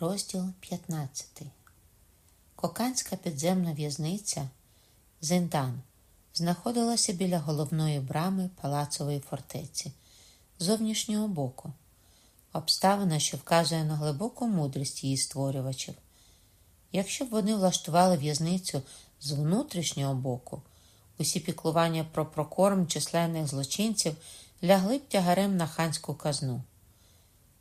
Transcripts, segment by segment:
Розділ 15. Коканська підземна в'язниця Зиндан знаходилася біля головної брами палацової фортеці зовнішнього боку. Обставина, що вказує на глибоку мудрість її створювачів. Якщо б вони влаштували в'язницю з внутрішнього боку, усі піклування про прокорм численних злочинців лягли б тягарем на ханську казну.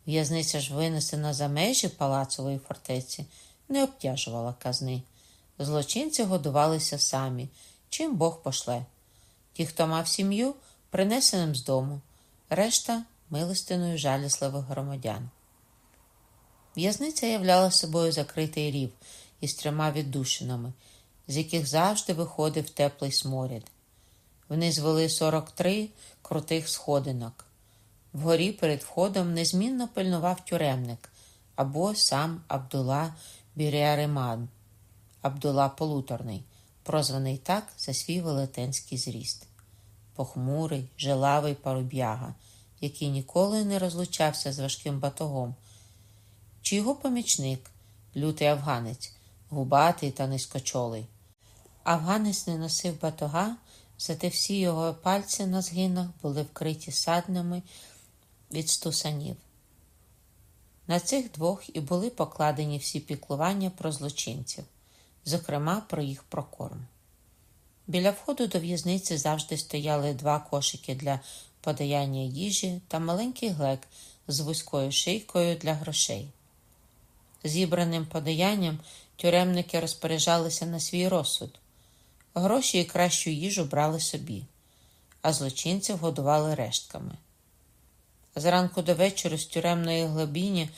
В'язниця ж винесена за межі палацової фортеці, не обтяжувала казни. Злочинці годувалися самі, чим Бог пошле. Ті, хто мав сім'ю, принесеним з дому, решта милостиною жалісливих громадян. В'язниця являла собою закритий рів із трьома віддушинами, з яких завжди виходив теплий сморід. Вниз вели 43 крутих сходинок. Вгорі перед входом незмінно пильнував тюремник або сам Абдула Біряриман, Абдула Полуторний, прозваний так за свій велетенський зріст, похмурий, жилавий паруб'яга, який ніколи не розлучався з важким батогом, чи його помічник, лютий афганець, губатий та низькочолий. Афганець не носив батога, зате всі його пальці на згинах були вкриті саднами від стусанів. На цих двох і були покладені всі піклування про злочинців, зокрема про їх прокорм. Біля входу до в'язниці завжди стояли два кошики для подаяння їжі та маленький глек з вузькою шийкою для грошей. Зібраним подаянням тюремники розпоряджалися на свій розсуд. Гроші і кращу їжу брали собі, а злочинців годували рештками. Зранку до вечора з тюремної глибіні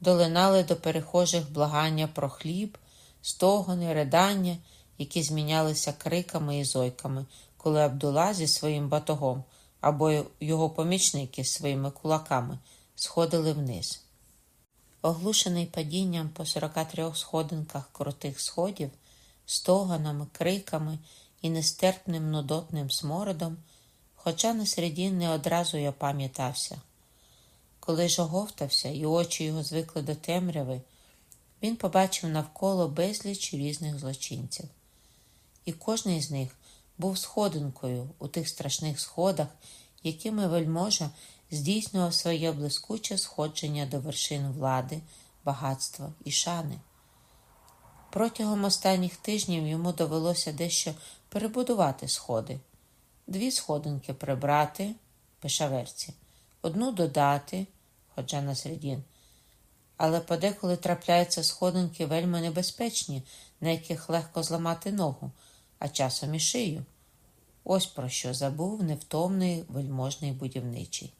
долинали до перехожих благання про хліб, стогони, ридання, які змінялися криками і зойками, коли Абдула зі своїм батогом або його помічники з своїми кулаками сходили вниз. Оглушений падінням по 43 сходинках крутих сходів, стогонами, криками і нестерпним нудотним смородом, хоча на середі не одразу я пам'ятався. Коли ж оговтався і очі його звикли до темряви, він побачив навколо безліч різних злочинців. І кожний з них був сходинкою у тих страшних сходах, якими вельможа здійснював своє блискуче сходження до вершин влади, багатства і шани. Протягом останніх тижнів йому довелося дещо перебудувати сходи, дві сходинки прибрати пешаверці, одну додати ходжа на середін. Але подеколи трапляються сходинки вельми небезпечні, на яких легко зламати ногу, а часом і шию. Ось про що забув невтомний вельможний будівничий.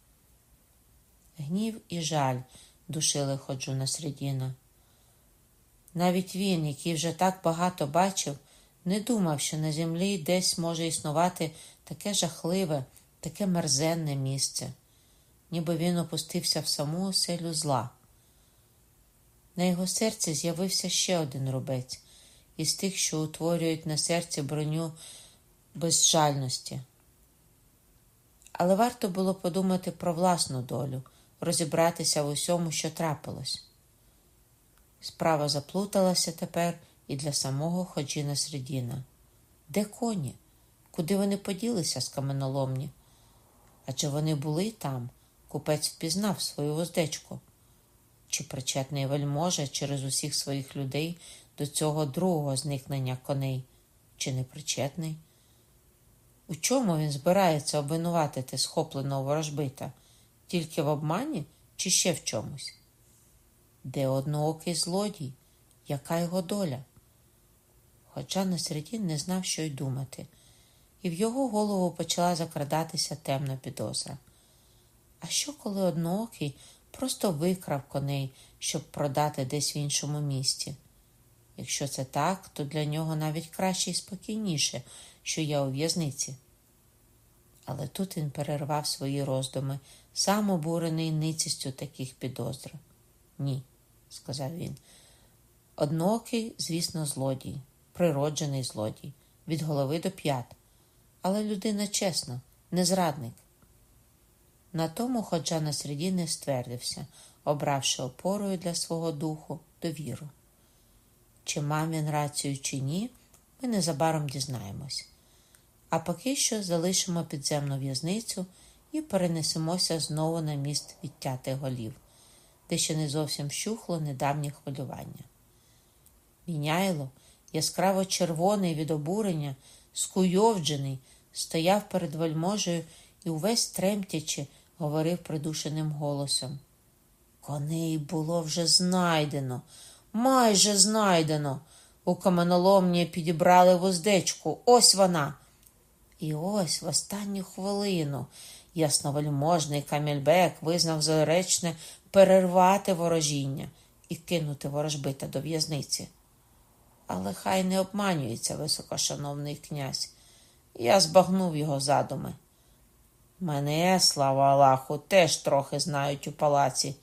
Гнів і жаль душили ходжу на середіна. Навіть він, який вже так багато бачив, не думав, що на землі десь може існувати таке жахливе, таке мерзенне місце ніби він опустився в саму оселю зла. На його серці з'явився ще один рубець із тих, що утворюють на серці броню безжальності. Але варто було подумати про власну долю, розібратися в усьому, що трапилось. Справа заплуталася тепер і для самого Ходжіна Средіна. Де коні? Куди вони поділися з каменоломні? Адже вони були там, Купець впізнав свою воздечку. Чи причетний вельможа через усіх своїх людей до цього другого зникнення коней, чи не причетний? У чому він збирається обвинуватити схопленого ворожбита? Тільки в обмані чи ще в чомусь? Де одноокий злодій? Яка його доля? Хоча на середі не знав, що й думати, і в його голову почала закрадатися темна підозра. А що, коли одноокий просто викрав коней, щоб продати десь в іншому місті? Якщо це так, то для нього навіть краще і спокійніше, що я у в'язниці. Але тут він перервав свої роздуми, сам обурений ницістю таких підозр. Ні, сказав він. Одноокий, звісно, злодій, природжений злодій, від голови до п'ят, але людина чесна, не зрадник. На тому ходжа на середі не ствердився, обравши опорою для свого духу довіру. Чи мав він рацію, чи ні, ми незабаром дізнаємось. А поки що залишимо підземну в'язницю і перенесемося знову на міст відтятих голів, де ще не зовсім вщухло недавнє хвилювання. Міняйло, яскраво червоний від обурення, скуйовджений, стояв перед вельможею і увесь тремтячи говорив придушеним голосом. Коней було вже знайдено, майже знайдено. У каменоломні підібрали вуздечку. Ось вона. І ось в останню хвилину ясновельможний Камільбек визнав заречне перервати ворожіння і кинути ворожбита до в'язниці. Але хай не обманюється високошановний князь. Я збагнув його задуми. Мене, слава Аллаху, теж трохи знають у палаці.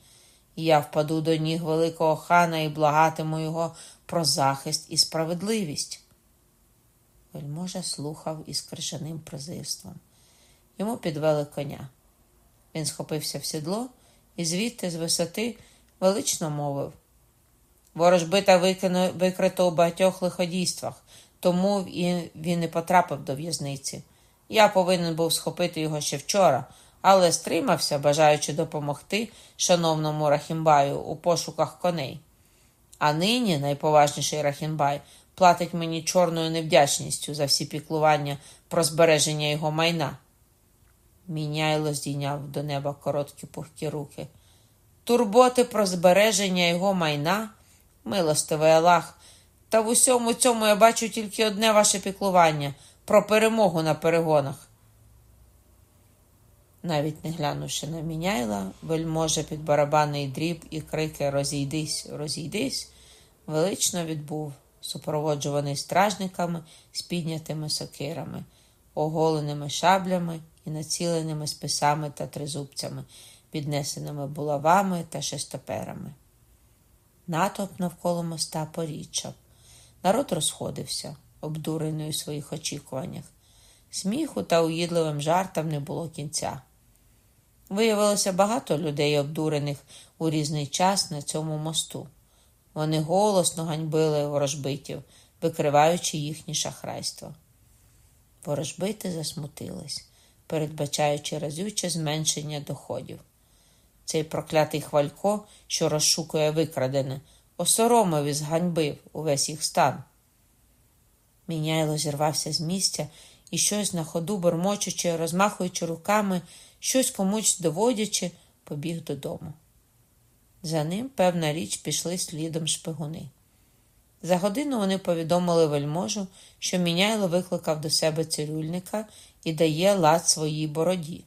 Я впаду до ніг великого хана і благатиму його про захист і справедливість. Вельможа слухав із крижаним презирством. Йому підвели коня. Він схопився в сідло і звідти з висоти велично мовив. Ворожбита викрито у багатьох лиходійствах, тому він і потрапив до в'язниці. Я повинен був схопити його ще вчора, але стримався, бажаючи допомогти шановному Рахімбаю у пошуках коней. А нині найповажніший Рахімбай платить мені чорною невдячністю за всі піклування про збереження його майна. Міняйло здійняв до неба короткі пухкі руки. Турботи про збереження його майна, милостивий Аллах, та в усьому цьому я бачу тільки одне ваше піклування про перемогу на перегонах. Навіть не глянувши на міняйла, вельможа під барабанний дріб і крики Розійдись, розійдись, велично відбув, супроводжуваний стражниками з піднятими сокирами, оголеними шаблями і націленими списами та тризубцями, піднесеними булавами та шестоперами. Натовп навколо моста поріччав. Народ розходився обдурений у своїх очікуваннях. Сміху та уїдливим жартам не було кінця. Виявилося багато людей, обдурених у різний час на цьому мосту. Вони голосно ганьбили ворожбитів, викриваючи їхнє шахрайство. Ворожбити засмутились, передбачаючи разюче зменшення доходів. Цей проклятий хвалько, що розшукує викрадене, осоромив і зганьбив увесь їх стан. Міняйло зірвався з місця і щось на ходу, бормочучи, розмахуючи руками, щось комусь доводячи, побіг додому. За ним, певна річ, пішли слідом шпигуни. За годину вони повідомили вельможу, що міняйло викликав до себе цирюльника і дає лад своїй бороді.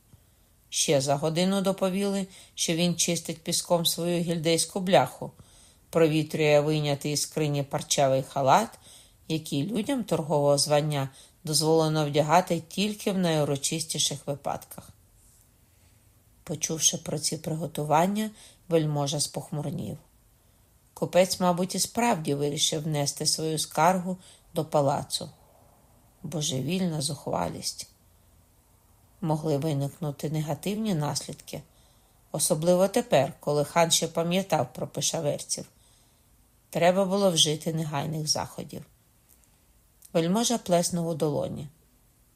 Ще за годину доповіли, що він чистить піском свою гільдейську бляху, провітрює вийнятий із скрині парчавий халат які людям торгового звання дозволено вдягати тільки в найурочистіших випадках. Почувши про ці приготування, вельможа спохмурнів. Купець, мабуть, і справді вирішив внести свою скаргу до палацу. Божевільна зухвалість. Могли виникнути негативні наслідки, особливо тепер, коли хан ще пам'ятав про пишаверців. Треба було вжити негайних заходів. Вельможа плеснув у долоні.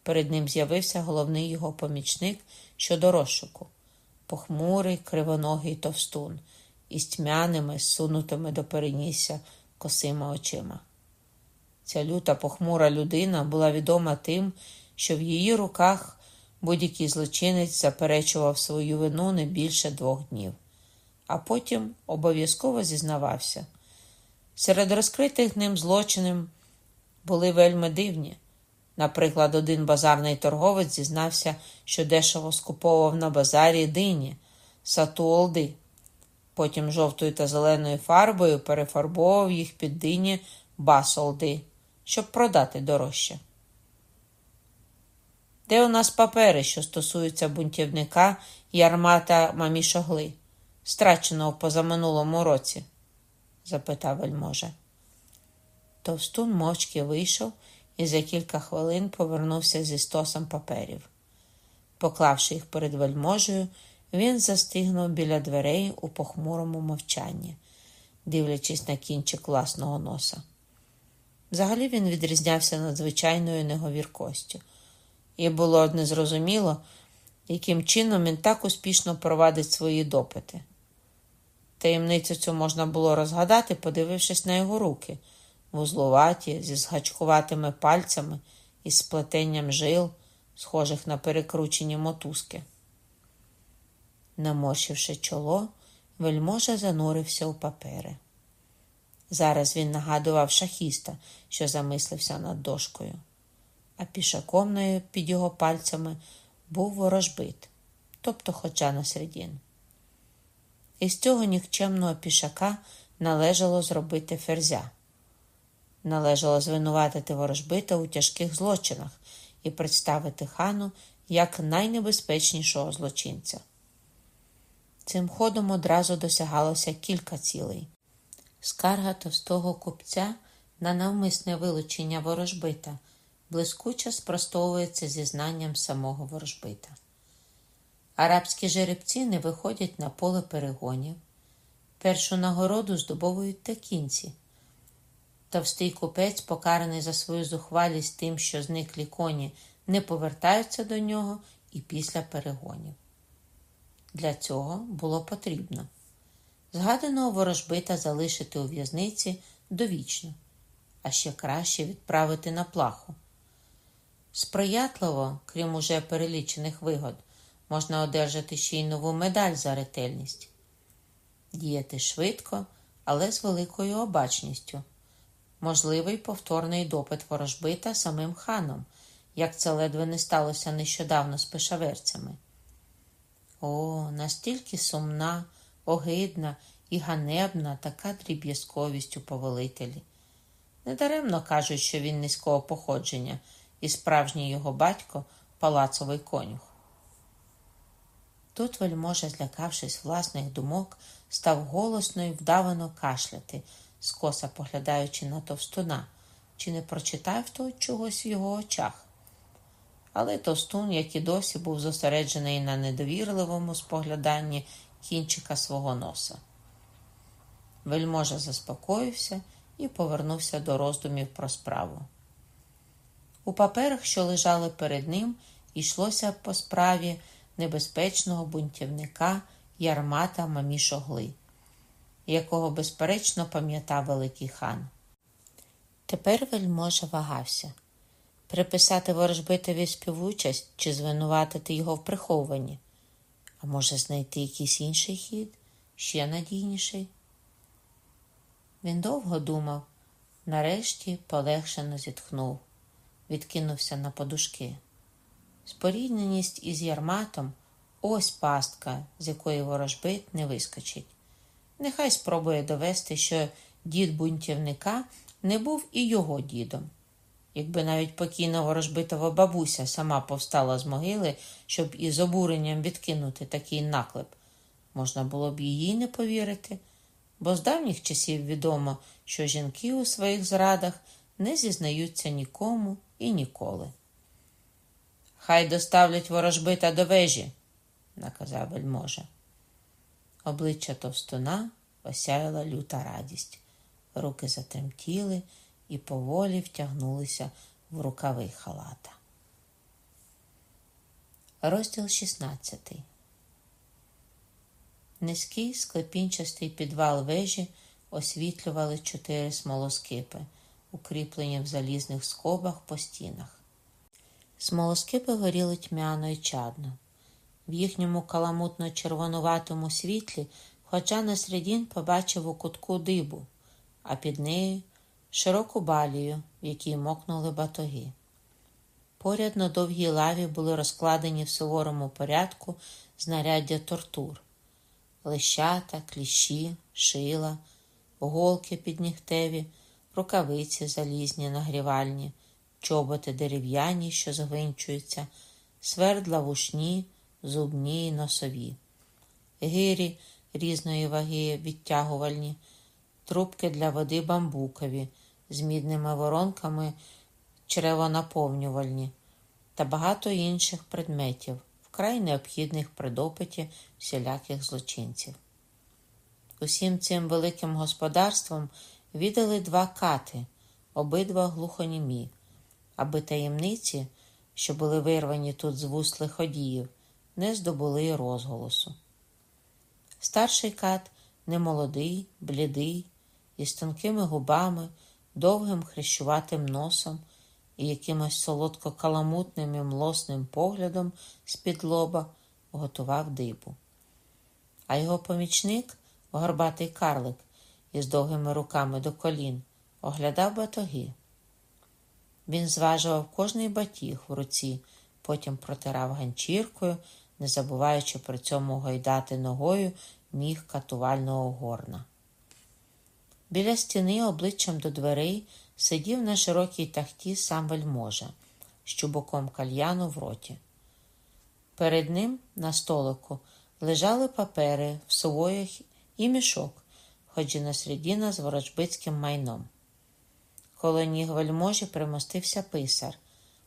Перед ним з'явився головний його помічник щодо розшуку похмурий, кривоногий товстун, із тьмяними, сунутими до перенісся косима очима. Ця люта похмура людина була відома тим, що в її руках будь-який злочинець заперечував свою вину не більше двох днів, а потім обов'язково зізнавався. Серед розкритих ним злочинів були вельми дивні. Наприклад, один базарний торговець зізнався, що дешево скуповував на базарі дині, сатуолди. Потім жовтою та зеленою фарбою перефарбовував їх під дині басолди, щоб продати дорожче. Де у нас папери, що стосуються бунтівника Ярмата Мамішогли, страченого позаминулому році? запитав вельможа. Товстун мовчки вийшов і за кілька хвилин повернувся зі стосом паперів. Поклавши їх перед вельможею, він застигнув біля дверей у похмурому мовчанні, дивлячись на кінчик власного носа. Взагалі він відрізнявся надзвичайною неговіркостю, і було незрозуміло, яким чином він так успішно провадить свої допити. Таємницю цю можна було розгадати, подивившись на його руки, вузлуваті, зі згачкуватими пальцями і сплетенням жил, схожих на перекручені мотузки. Наморщивши чоло, вельможа занурився у папери. Зараз він нагадував шахіста, що замислився над дошкою, а пішаком під його пальцями був ворожбит, тобто хоча на середін. Із цього нікчемного пішака належало зробити ферзя. Належало звинуватити ворожбита у тяжких злочинах і представити хану як найнебезпечнішого злочинця. Цим ходом одразу досягалося кілька цілей. Скарга товстого купця на навмисне вилучення ворожбита блискуче спростовується зізнанням самого ворожбита. Арабські жеребці не виходять на поле перегонів. Першу нагороду здобовують текінці. Товстий купець, покараний за свою зухвалість тим, що зниклі коні не повертаються до нього і після перегонів. Для цього було потрібно згаданого ворожбита залишити у в'язниці довічно, а ще краще відправити на плаху. Сприятливо, крім уже перелічених вигод, можна одержати ще й нову медаль за ретельність, діяти швидко, але з великою обачністю. Можливий повторний допит ворожбита самим ханом, як це ледве не сталося нещодавно з пешаверцями. О, настільки сумна, огидна і ганебна така дріб'язковість у повелителі. Недаремно кажуть, що він низького походження і справжній його батько палацовий конюх. Тут вельможа, злякавшись власних думок, став голосно і вдавано кашляти, скоса поглядаючи на товстуна, чи не прочитав той чогось в його очах. Але товстун, як і досі, був зосереджений на недовірливому спогляданні кінчика свого носа. Вельможа заспокоївся і повернувся до роздумів про справу. У паперах, що лежали перед ним, йшлося по справі небезпечного бунтівника Ярмата Мамішогли, якого, безперечно, пам'ятав Великий хан. Тепер вельможа вагався приписати ворожбитові співучасть чи звинуватити його в прихованні, а може, знайти якийсь інший хід, ще надійніший. Він довго думав, нарешті полегшено зітхнув, відкинувся на подушки. Спорідненість із ярматом ось пастка, з якої ворожбит не вискочить. Нехай спробує довести, що дід бунтівника не був і його дідом. Якби навіть покійна ворожбитова бабуся сама повстала з могили, щоб із обуренням відкинути такий наклеп, можна було б їй не повірити, бо з давніх часів відомо, що жінки у своїх зрадах не зізнаються нікому і ніколи. Хай доставлять ворожбита до вежі, наказав вельможа. Обличчя товстуна осяяла люта радість, руки затремтіли і поволі втягнулися в рукави халата. Розділ 16 Низький склепінчастий підвал вежі освітлювали чотири смолоскипи, укріплені в залізних скобах по стінах. Смолоскипи горіли тьмяно й чадно. В їхньому каламутно червонуватому світлі хоча на середін побачив у кутку дибу, а під нею широку балію, в якій мокнули батоги. Поряд на довгій лаві були розкладені в суворому порядку знаряддя тортур, лещата, кліщі, шила, голки піднігтеві, рукавиці залізні, нагрівальні, чоботи дерев'яні, що згвинчуються, свердла вушні, зубні й носові, гирі різної ваги відтягувальні, трубки для води бамбукові з мідними воронками черевонаповнювальні та багато інших предметів, вкрай необхідних при допиті всіляких злочинців. Усім цим великим господарством віддали два кати, обидва глухонімі, аби таємниці, що були вирвані тут з вуст лиходіїв, не здобули розголосу. Старший кат немолодий, блідий, із тонкими губами, довгим хрещуватим носом і якимось солодко каламутним і млосним поглядом з-під лоба готував дибу. А його помічник, горбатий карлик із довгими руками до колін, оглядав батоги. Він зважував кожний батіг в руці, потім протирав ганчіркою, не забуваючи при цьому гойдати ногою міг катувального горна. Біля стіни обличчям до дверей сидів на широкій тахті сам вельможа, з чубоком кальяну в роті. Перед ним на столику лежали папери в сувоях і мішок, хоч і на середина з ворожбицьким майном. Коло ніг вельможі примостився писар,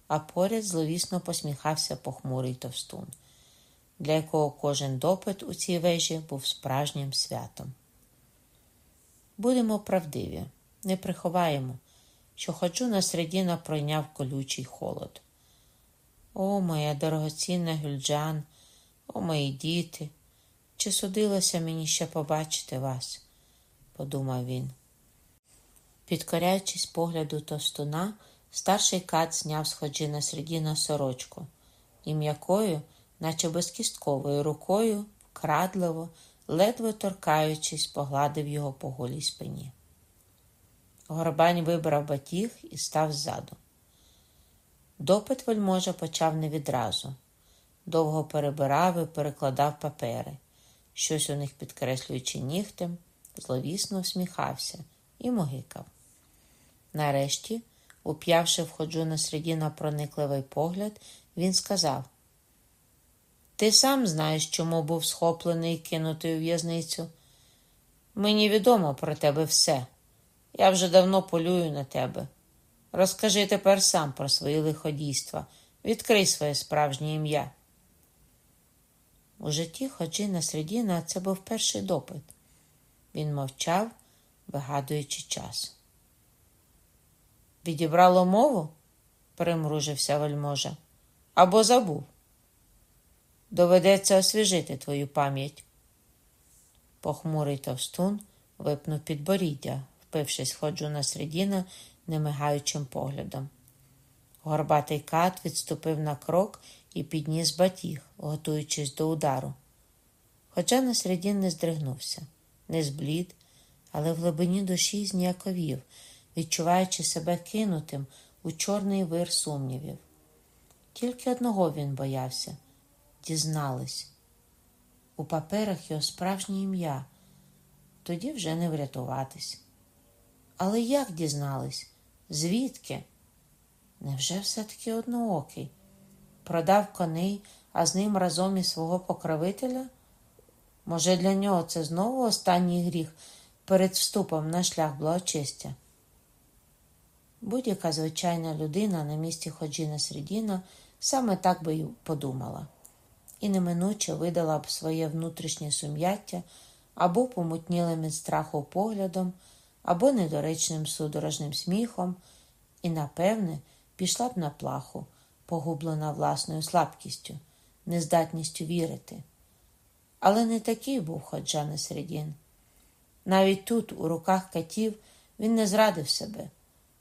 а поряд зловісно посміхався похмурий товстун, для якого кожен допит у цій вежі був справжнім святом. Будемо правдиві, не приховаємо, що ходжу на середина пройняв колючий холод. О, моя дорогоцінна Гюльджан, о мої діти, чи судилося мені ще побачити вас? подумав він. Підкоряючись погляду товстуна, старший кат зняв з ходжина середина сорочку і м'якою, наче безкістковою рукою, вкрадливо, ледве торкаючись, погладив його по голій спині. Горбань вибрав батіг і став ззаду. Допит вельможа почав не відразу. Довго перебирав і перекладав папери, щось у них підкреслюючи нігтем, зловісно всміхався і могикав. Нарешті, уп'явши в ходжу на середина проникливий погляд, він сказав: Ти сам знаєш, чому був схоплений і кинутий у в'язницю. Мені відомо про тебе все. Я вже давно полюю на тебе. Розкажи тепер сам про свої лиходійства, відкрий своє справжнє ім'я. У житті ходжі на середина це був перший допит. Він мовчав, вигадуючи час. Відібрало мову? примружився вельможа. Або забув. Доведеться освіжити твою пам'ять. Похмурий товстун випнув підборіддя, впившись ходжу на середина немигаючим поглядом. Горбатий кат відступив на крок і підніс батіг, готуючись до удару. Хоча на середін не здригнувся, не зблід, але в глибині душі зніяковів, відчуваючи себе кинутим у чорний вир сумнівів. Тільки одного він боявся дізнались. У паперах його справжнє ім'я, тоді вже не врятуватись. Але як дізнались? Звідки? Невже все-таки одноокий? Продав коней, а з ним разом і свого покровителя? Може, для нього це знову останній гріх перед вступом на шлях благочестя? Будь-яка звичайна людина на місці Ходжіна Средіна саме так би й подумала, і неминуче видала б своє внутрішнє сум'яття або помутнілим від страху поглядом, або недоречним судорожним сміхом, і, напевне, пішла б на плаху, погублена власною слабкістю, нездатністю вірити. Але не такий був Ходжа Середін. Навіть тут, у руках катів, він не зрадив себе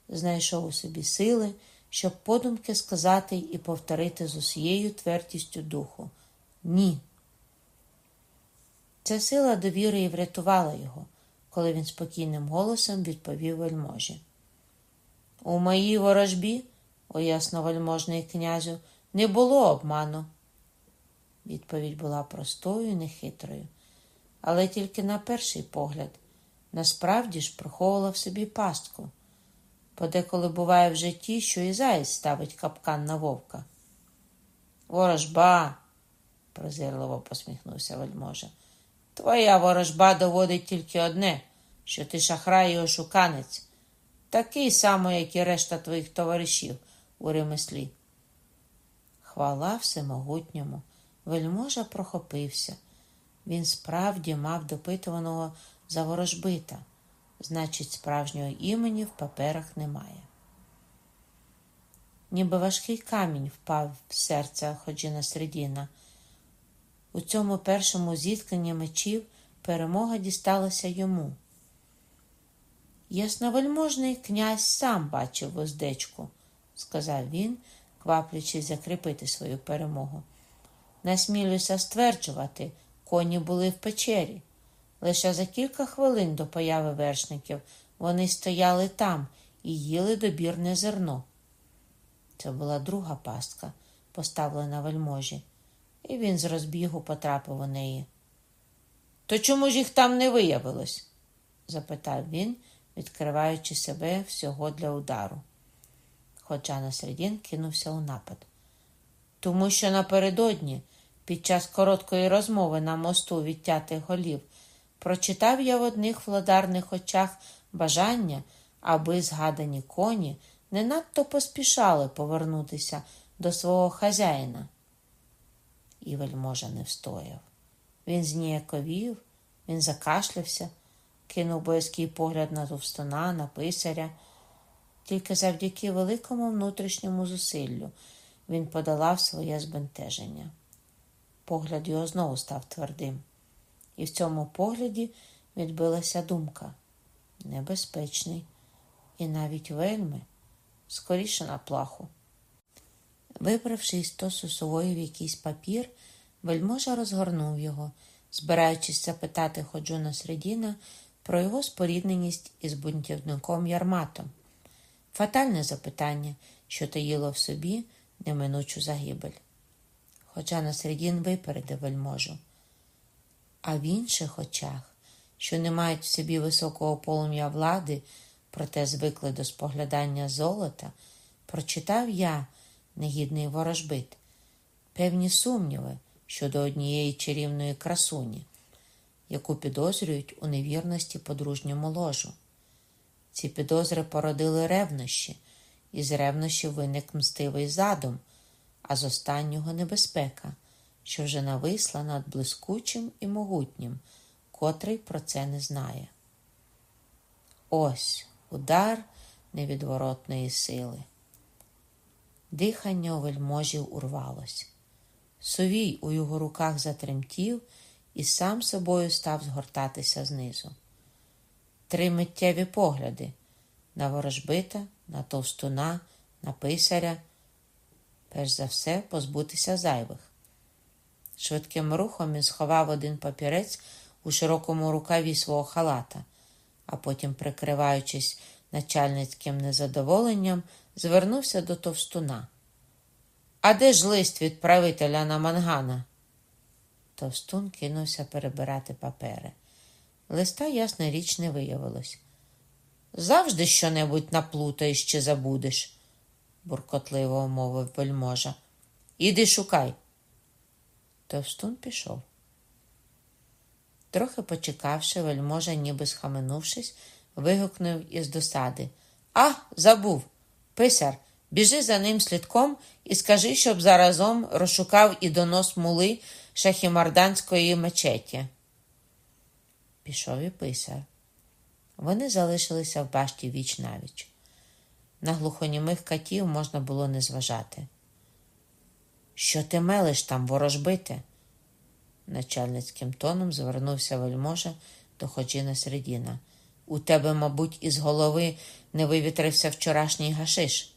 знайшов у собі сили, щоб подумки сказати і повторити з усією твердістю духу ні. Ця сила довіри і врятувала його, коли він спокійним голосом відповів вельможі. У моїй ворожбі, о ясновельможний князю, не було обману. Відповідь була простою і нехитрою, але тільки на перший погляд, насправді ж приховувала в собі пастку. Подеколи буває в житті, що і заєць ставить капкан на вовка. Ворожба, презирливо посміхнувся вельможа. Твоя ворожба доводить тільки одне, що ти шахрай і ошуканець, такий самий, як і решта твоїх товаришів у ремеслі. Хвала всемогутньому, Вельможа прохопився. Він справді мав допитуваного за ворожбита, значить, справжнього імені в паперах немає. Ніби важкий камінь впав в серце Ходжіна Середіна. У цьому першому зіткненні мечів перемога дісталася йому. Ясновельможний князь сам бачив воздечку, сказав він, кваплячись закріпити свою перемогу. Насмілюся стверджувати, коні були в печері. Лише за кілька хвилин до появи вершників вони стояли там і їли добірне зерно. Це була друга пастка, поставлена вельможі, і він з розбігу потрапив у неї. То чому ж їх там не виявилось? запитав він, відкриваючи себе всього для удару. Хоча на середін кинувся у напад. Тому що напередодні, під час короткої розмови на мосту відтятих голів, прочитав я в одних владарних очах бажання, аби згадані коні не надто поспішали повернутися до свого хазяїна. І вельможа не встояв. Він зніяковів, він закашлявся, кинув боязкий погляд на товстона, на писаря. Тільки завдяки великому внутрішньому зусиллю він подолав своє збентеження. Погляд його знову став твердим, і в цьому погляді відбилася думка небезпечний і навіть вельми, скоріше на плаху. Вибравши із стосу сової в якийсь папір, вельможа розгорнув його, збираючись запитати Ходжуна Средіна про його спорідненість із бунтівником Ярматом. Фатальне запитання, що таїло в собі неминучу загибель. Хоча на середін випередив вельможу. А в інших очах, що не мають в собі високого полум'я влади, проте звикли до споглядання золота, прочитав я, негідний ворожбит, певні сумніви щодо однієї чарівної красуні, яку підозрюють у невірності подружньому ложу. Ці підозри породили ревнощі, і з ревнощів виник мстивий задум, а з останнього небезпека, що вже нависла над блискучим і могутнім, котрий про це не знає. Ось удар невідворотної сили. Дихання у вельможів урвалось. Совій у його руках затремтів і сам собою став згортатися знизу. Три миттєві погляди на ворожбита, на товстуна, на писаря, перш за все позбутися зайвих. Швидким рухом він сховав один папірець у широкому рукаві свого халата, а потім, прикриваючись начальницьким незадоволенням, звернувся до товстуна. А де ж лист від правителя на мангана? Товстун кинувся перебирати папери. Листа, ясна річ, не виявилось. Завжди що-небудь наплутаєш чи забудеш, буркотливо мовив вельможа. Іди шукай. Товстун пішов. Трохи почекавши, вельможа, ніби схаменувшись, вигукнув із досади. А, забув. Писар, біжи за ним слідком і скажи, щоб заразом розшукав і донос мули шахімарданської мечеті. Пішов і писар. Вони залишилися в башті віч навіч. На глухонімих катів можна було не зважати. Що ти мелиш там, ворожбите? Начальницьким тоном звернувся вельможа до Ходжіна Середіна. У тебе, мабуть, із голови не вивітрився вчорашній гашиш.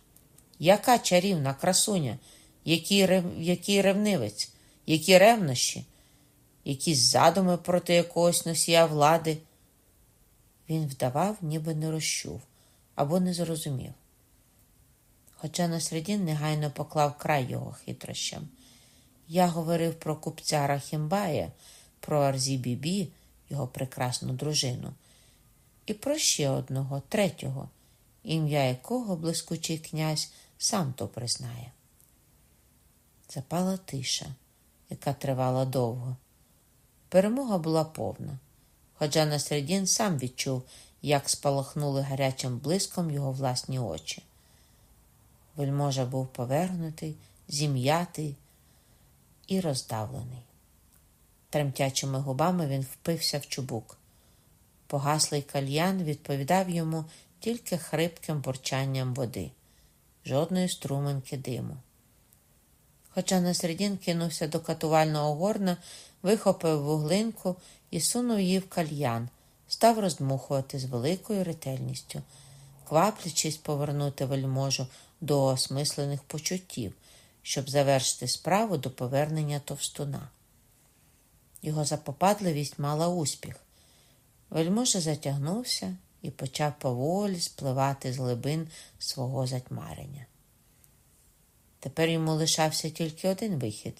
Яка чарівна красуня, який, рев... який ревнивець, які ревнощі, якісь задуми проти якогось носія влади. Він вдавав, ніби не розчув або не зрозумів. Хоча Насредін негайно поклав край його хитрощам. Я говорив про купця Рахімбая, про Арзі-Бібі, його прекрасну дружину, і про ще одного, третього, ім'я якого блискучий князь сам то признає. Запала тиша, яка тривала довго. Перемога була повна, хоча Насредін сам відчув, як спалахнули гарячим блиском його власні очі. Вельможа був повернутий, зім'ятий, і роздавлений. Тремтячими губами він впився в чубук. Погаслий кальян відповідав йому тільки хрипким бурчанням води, жодної струминки диму. Хоча Насредін кинувся до катувального горна, вихопив вуглинку і сунув її в кальян, став роздмухувати з великою ретельністю, кваплячись повернути вельможу до осмислених почуттів, щоб завершити справу до повернення товстуна. Його запопадливість мала успіх. Вельможа затягнувся і почав поволі спливати з глибин свого затьмарення. Тепер йому лишався тільки один вихід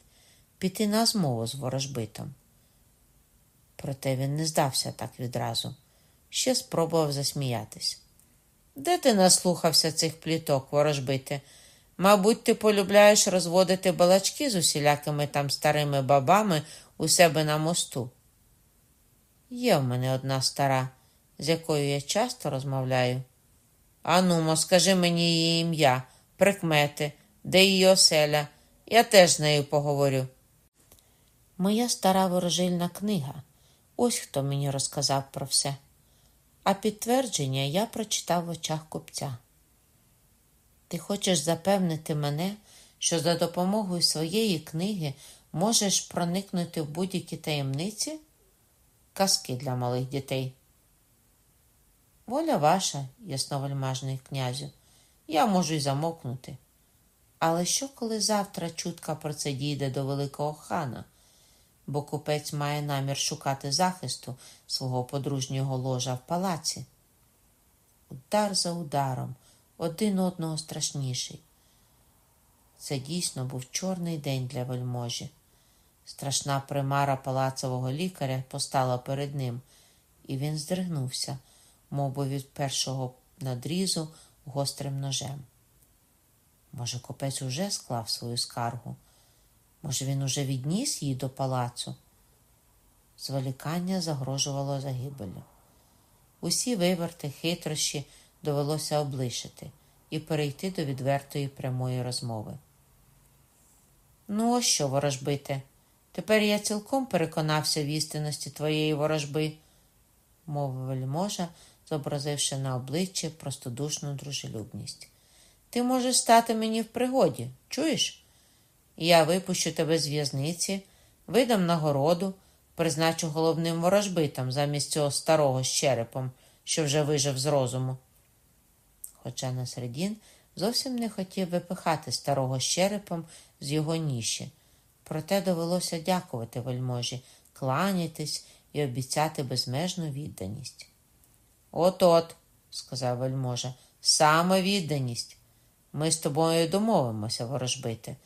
піти на змову з ворожбитом. Проте він не здався так відразу, ще спробував засміятись. Де ти наслухався цих пліток, ворожбите? Мабуть, ти полюбляєш розводити балачки з усілякими там старими бабами у себе на мосту. Є в мене одна стара, з якою я часто розмовляю. Анумо, скажи мені її ім'я, прикмети, де її оселя. Я теж з нею поговорю. Моя стара ворожильна книга. Ось хто мені розказав про все. А підтвердження я прочитав в очах купця. Ти хочеш запевнити мене, що за допомогою своєї книги можеш проникнути в будь-які таємниці? Казки для малих дітей. Воля ваша, ясновельмажний князю, я можу й замокнути. Але що, коли завтра чутка про це дійде до великого хана, бо купець має намір шукати захисту свого подружнього ложа в палаці? Удар за ударом, один одного страшніший. Це дійсно був чорний день для вельможі. Страшна примара палацового лікаря постала перед ним, і він здригнувся, мов би від першого надрізу гострим ножем. Може, купець уже склав свою скаргу? Може, він уже відніс її до палацу? Зволікання загрожувало загибелю. Усі виверти, хитрощі довелося облишити і перейти до відвертої прямої розмови. Ну, ось що, ворожбите, тепер я цілком переконався в істинності твоєї ворожби, мовив вельможа, зобразивши на обличчі простодушну дружелюбність. Ти можеш стати мені в пригоді, чуєш? Я випущу тебе з в'язниці, видам нагороду, призначу головним ворожбитом замість цього старого з черепом, що вже вижив з розуму. Хоча Насредін зовсім не хотів випихати старого з черепом з його ніші, проте довелося дякувати вельможі, кланятись і обіцяти безмежну відданість. От от, сказав вельможа, саме відданість. Ми з тобою домовимося, ворожбити.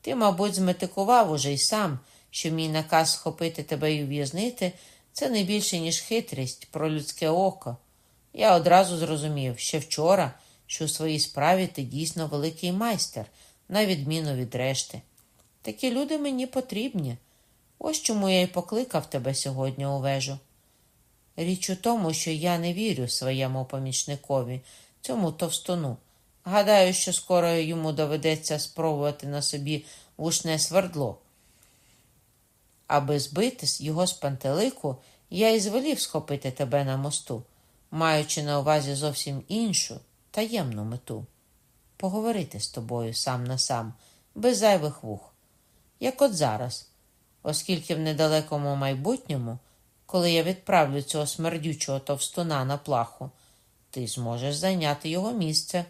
Ти, мабуть, зметикував уже й сам, що мій наказ схопити тебе і ув'язнити це не більше, ніж хитрість про людське око. Я одразу зрозумів ще вчора, що у своїй справі ти дійсно великий майстер, на відміну від решти. Такі люди мені потрібні. Ось чому я й покликав тебе сьогодні у вежу. Річ у тому, що я не вірю своєму помічникові, цьому товстону. Гадаю, що скоро йому доведеться спробувати на собі вушне свердло. Аби збити його з пантелику, я і звелів схопити тебе на мосту, маючи на увазі зовсім іншу таємну мету поговорити з тобою сам на сам, без зайвих вух, як от зараз, оскільки в недалекому майбутньому, коли я відправлю цього смердючого товстуна на плаху, ти зможеш зайняти його місце.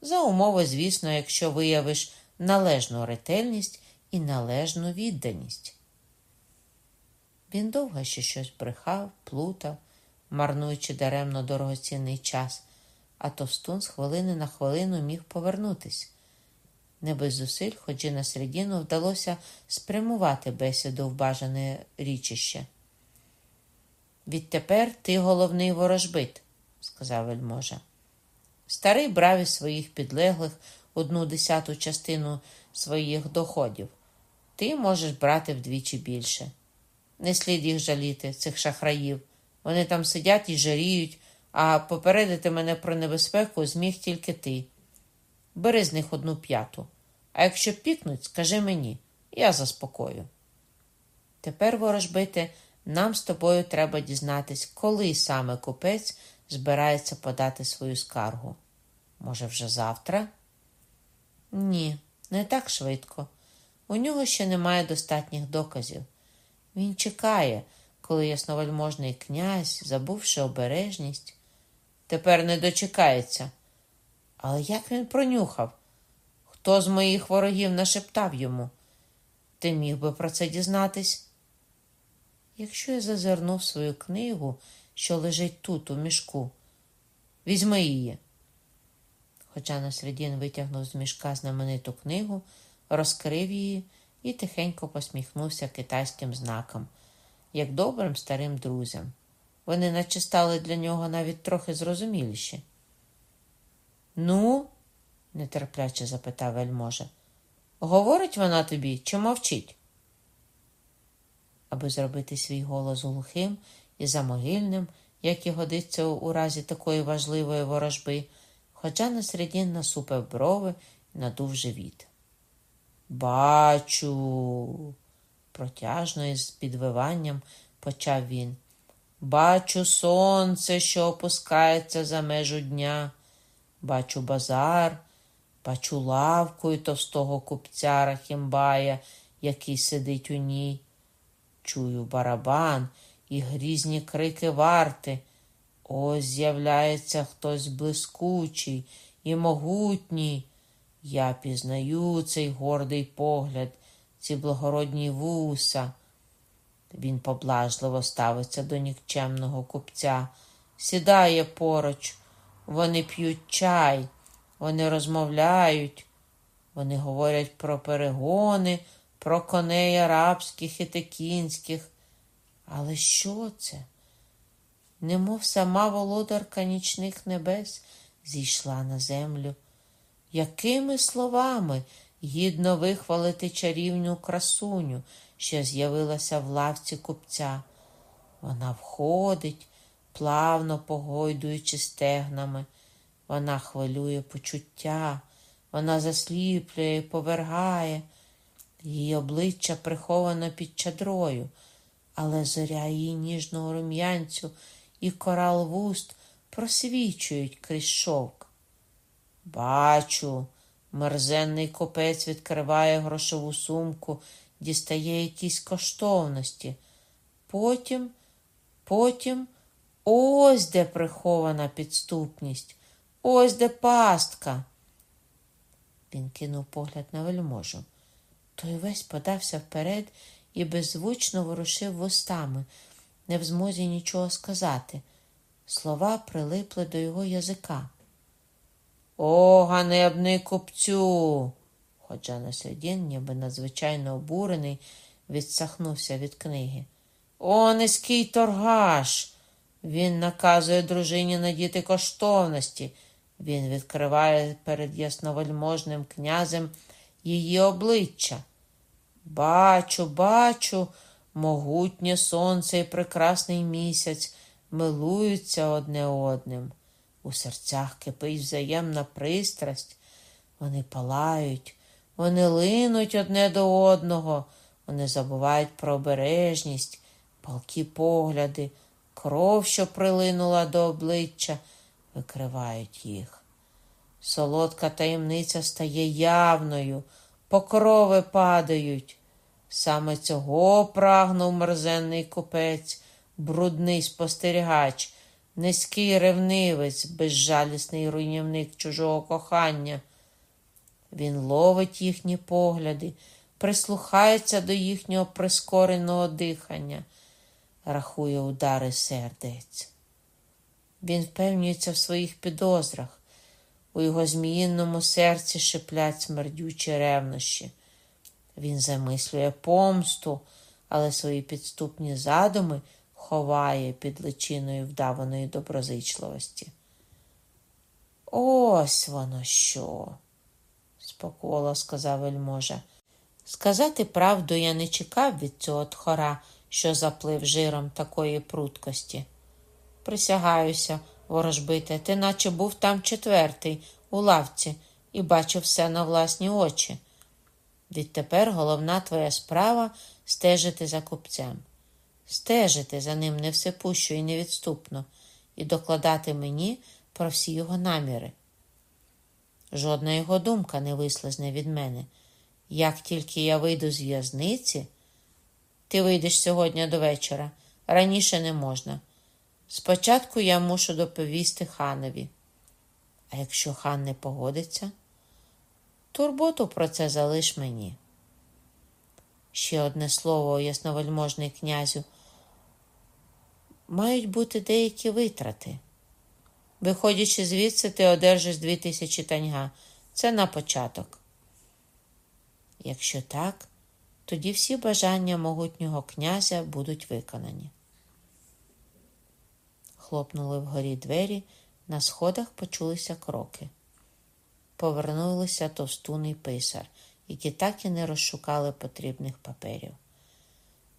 За умови, звісно, якщо виявиш належну ретельність і належну відданість. Він довго ще щось брехав, плутав, марнуючи даремно дорогоцінний час, а товстун з хвилини на хвилину міг повернутись. Не без зусиль, хоч на середину вдалося спрямувати бесіду в бажане річище. Відтепер ти головний ворожбит, сказав вельможа. Старий брав із своїх підлеглих одну десяту частину своїх доходів. Ти можеш брати вдвічі більше. Не слід їх жаліти, цих шахраїв. Вони там сидять і жаріють, а попередити мене про небезпеку зміг тільки ти. Бери з них одну п'яту. А якщо пікнуть, скажи мені, я заспокою. Тепер, ворожбите, нам з тобою треба дізнатись, коли саме купець збирається подати свою скаргу. Може, вже завтра? Ні, не так швидко. У нього ще немає достатніх доказів. Він чекає, коли ясновельможний князь, забувши обережність, тепер не дочекається. Але як він пронюхав? Хто з моїх ворогів нашептав йому? Ти міг би про це дізнатись? Якщо я зазирнув свою книгу, що лежить тут, у мішку, візьми її. Хоча Насредін витягнув з мішка знамениту книгу, розкрив її і тихенько посміхнувся китайським знаком, як добрим старим друзям. Вони наче стали для нього навіть трохи зрозуміліші. Ну, нетерпляче запитав вельможа, говорить вона тобі чи мовчить? Аби зробити свій голос глухим і замогильним, як і годиться у разі такої важливої ворожби, хоча на середін насупив брови і надув живіт. Бачу, протяжно і з підвиванням почав він. Бачу сонце, що опускається за межу дня, бачу базар, бачу лавку і товстого купця Рахімбая, який сидить у ній. Чую барабан і грізні крики варти. Ось з'являється хтось блискучий і могутній. Я пізнаю цей гордий погляд, ці благородні вуса. Він поблажливо ставиться до нікчемного купця, сідає поруч, вони п'ють чай, вони розмовляють, вони говорять про перегони, про коней арабських і текінських. Але що це? Немов сама володарка нічних небес зійшла на землю. Якими словами гідно вихвалити чарівну красуню, що з'явилася в лавці купця? Вона входить, плавно погойдуючи стегнами, вона хвилює почуття, вона засліплює, повергає, її обличчя приховано під чадрою, але зоря її ніжного рум'янцю і корал вуст просвічують крізь шовк. Бачу, мерзенний купець відкриває грошову сумку, дістає якісь коштовності. Потім, потім ось де прихована підступність, ось де пастка. Він кинув погляд на вельможу. Той весь подався вперед і беззвучно ворушив вустами, не в змозі нічого сказати. Слова прилипли до його язика. О, ганебний купцю. Ходжа на середін, ніби надзвичайно обурений, відсахнувся від книги. О, низький торгаш. Він наказує дружині надіти коштовності. Він відкриває перед ясновельможним князем її обличчя. Бачу, бачу, могутнє сонце і прекрасний місяць милуються одне одним. У серцях кипить взаємна пристрасть, вони палають, вони линуть одне до одного, вони забувають про обережність, палкі погляди, кров, що прилинула до обличчя, викривають їх. Солодка таємниця стає явною, покрови падають. Саме цього прагнув мерзенний купець, брудний спостерігач низький ревнивець, безжалісний руйнівник чужого кохання. Він ловить їхні погляди, прислухається до їхнього прискореного дихання, рахує удари сердець. Він впевнюється в своїх підозрах, у його зміїнному серці шиплять смердючі ревнощі. Він замислює помсту, але свої підступні задуми ховає під личиною вдаваної доброзичливості. Ось воно що, споколо сказав вельможа. Сказати правду я не чекав від цього тхора, що заплив жиром такої пруткості. Присягаюся, ворожбите, ти наче був там четвертий, у лавці, і бачив все на власні очі. Відтепер головна твоя справа стежити за купцем, стежити за ним невсепущо і невідступно, і докладати мені про всі його наміри. Жодна його думка не вислизне від мене. Як тільки я вийду з в'язниці, ти вийдеш сьогодні до вечора, раніше не можна. Спочатку я мушу доповісти ханові. А якщо хан не погодиться, турботу про це залиш мені. Ще одне слово, ясновельможний князю. Мають бути деякі витрати. Виходячи звідси, ти одержиш дві тисячі таньга. Це на початок. Якщо так, тоді всі бажання могутнього князя будуть виконані. Хлопнули вгорі двері, на сходах почулися кроки. Повернулися товстун і писар, які так і не розшукали потрібних паперів.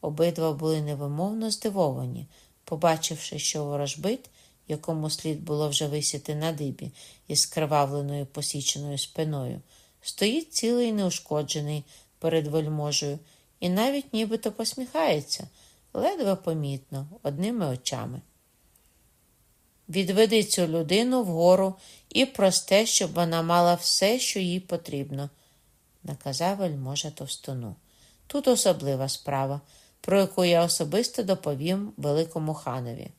Обидва були невимовно здивовані, побачивши, що ворожбит, якому слід було вже висіти на дибі із скривавленою посіченою спиною, стоїть цілий неушкоджений перед вельможею і навіть нібито посміхається, ледве помітно, одними очами. Відведи цю людину вгору і просте, щоб вона мала все, що їй потрібно, наказав вельможа товстону. Тут особлива справа, про яку я особисто доповім великому ханові.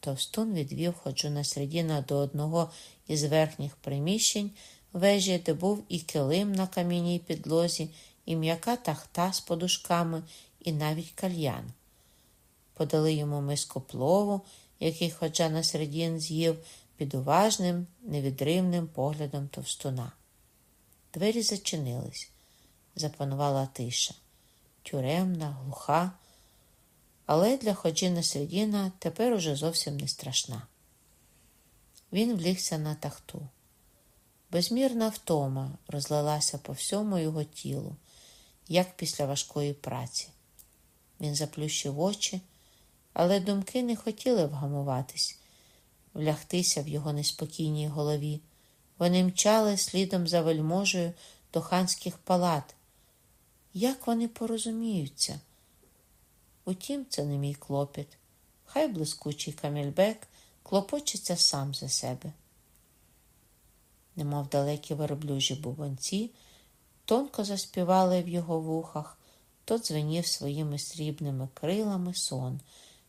Товстун відвів ходжуна Середіна до одного із верхніх приміщень вежі, де був і килим на кам'яній підлозі, і м'яка тахта з подушками, і навіть кальян. Подали йому миску плову, який ходжа на середін з'їв під уважним, невідривним поглядом товстуна. Двері зачинились, запанувала тиша, тюремна, глуха, але для ходжіна середіна тепер уже зовсім не страшна. Він влігся на тахту. Безмірна втома розлилася по всьому його тілу, як після важкої праці. Він заплющив очі, але думки не хотіли вгамуватись, влягтися в його неспокійній голові. Вони мчали слідом за вельможею до ханських палат. Як вони порозуміються? Утім, це не мій клопіт. Хай блискучий камільбек клопочеться сам за себе немов далекі верблюжі бубонці, тонко заспівали в його вухах, то дзвенів своїми срібними крилами сон,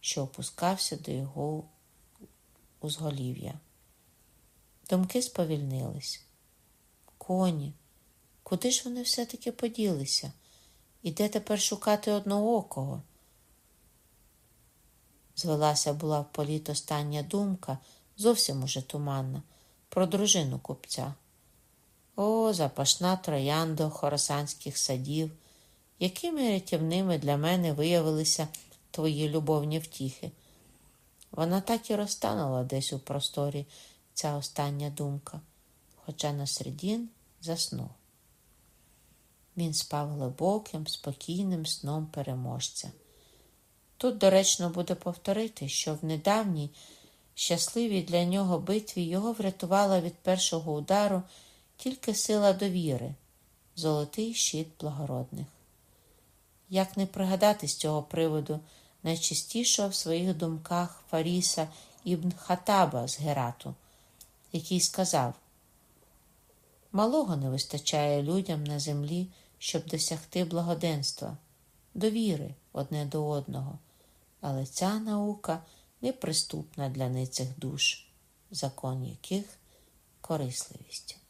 що опускався до його узголів'я. Думки сповільнились. Коні, куди ж вони все-таки поділися? І де тепер шукати одноокого? Звелася була в політ остання думка, зовсім уже туманна про дружину купця. О, запашна троянда хоросанських садів, якими рятівними для мене виявилися твої любовні втіхи. Вона так і розтанула десь у просторі ця остання думка, хоча на середін заснув. Він спав глибоким, спокійним сном переможця. Тут доречно буде повторити, що в недавній щасливій для нього битві його врятувала від першого удару тільки сила довіри, золотий щит благородних. Як не пригадати з цього приводу найчастішого в своїх думках Фаріса ібн Хатаба з Герату, який сказав: Малого не вистачає людям на землі, щоб досягти благоденства, довіри одне до одного, але ця наука неприступна для ницих душ, закон яких корисливість.